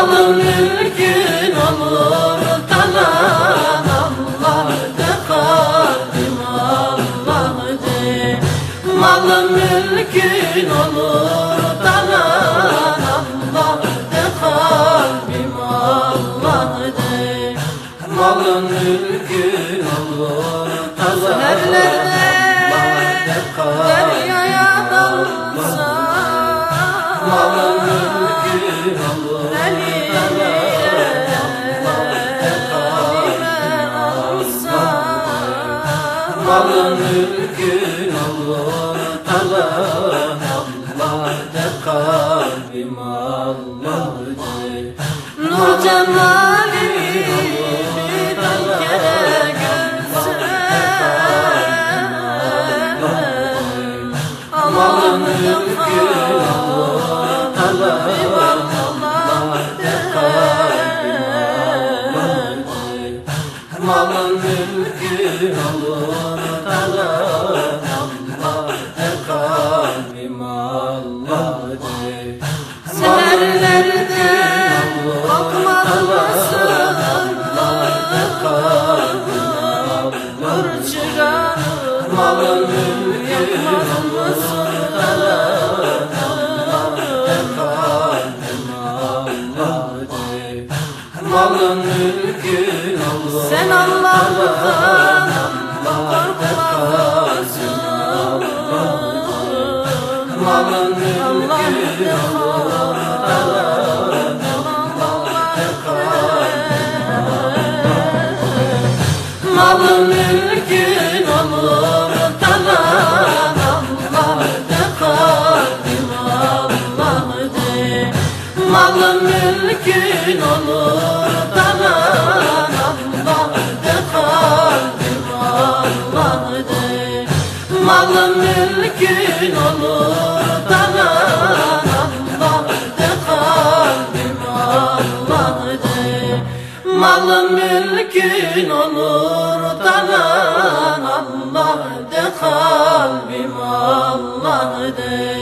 Malın mülkün olur talan Allah de Allah de Malın mülkün olur talan Allah de Allah de Malın mülkün olur talan Malın mülkün Malın mülkün olur Sen Allah'tan korkmaz mısın Malın mülkün olur Malın mülkün mülkün olur talan Allah de kalbim Allah de Malın mülkün olur talan Allah de kalbim Allah de